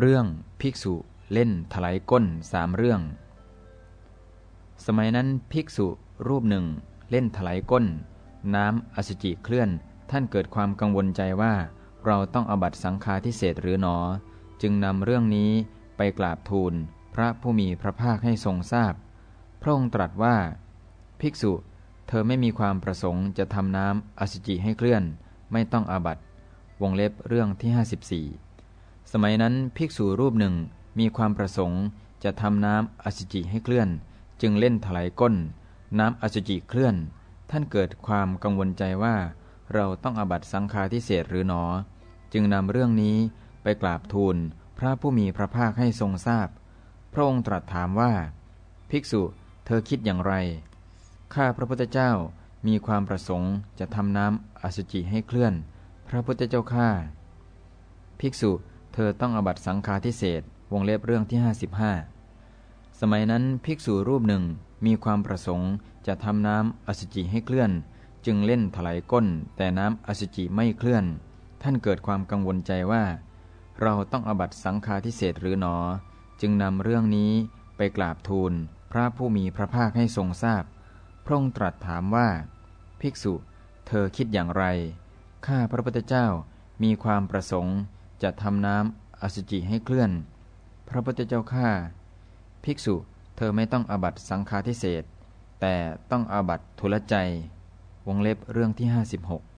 เรื่องภิกษุเล่นถลายก้นสามเรื่อง สมัยนั้นภิกษุรูปหนึ่งเล่นถลายก้น น้ำอสุจิเคลื่อน ท่านเกิดความกังวลใจว่า เราต้องอบัตสังฆาทิเศษหรือหนอ จึงนำเรื่องนี้ไปกราบทูลพระผู้มีพระภาคให้ทรงทราบพระองค์ตรัสว่า ภิกษุ เธอไม่มีความประสงค์จะทำน้ำอสุจิให้เคลื่อน ไม่ต้องอาบัตวงเล็บเรื่องที่ 54 สมัยนั้นภิกษุรูปหนึ่งมีความประสงค์จะทำน้ำอสุจิให้เคลื่อน จึงเล่นถลายก้น น้ำอสุจิเคลื่อน ท่านเกิดความกังวลใจว่า เราต้องอบัตสังฆาทิเศษหรือหนอ จึงนำเรื่องนี้ไปกราบทูลพระผู้มีพระภาคให้ทรงทราบพระองค์ตรัสถามว่า ภิกษุเธอคิดอย่างไร ข้าพระพุทธเจ้ามีความประสงค์จะทำน้ำอสุจิให้เคลื่อน พระพุทธเจ้าข้าภิกษุ เธอต้องอบัตสังฆาทิเศษวงเล็บเรื่องที่ 55 สมัยนั้นภิกษุรูปหนึ่งมีความประสงค์จะทำน้ำอสุจิให้เคลื่อน จึงเล่นถลายก้น แต่น้ำอสุจิไม่เคลื่อน ท่านเกิดความกังวลใจว่า เราต้องอบัตสังฆาทิเศษหรือหนอ จึงนำเรื่องนี้ไปกราบทูลพระผู้มีพระภาคให้ทรงทราบ พระองค์ตรัสถามว่า ภิกษุ เธอคิดอย่างไร ข้าพระพุทธเจ้ามีความประสงค์ จะทำน้ำอสุจิให้เคลื่อน พระพุทธเจ้าข้าภิกษุเธอไม่ต้องอบัตสังฆาทิเศษแต่ต้องอาบัตทุลใจ วงเล็บเรื่องที่ 56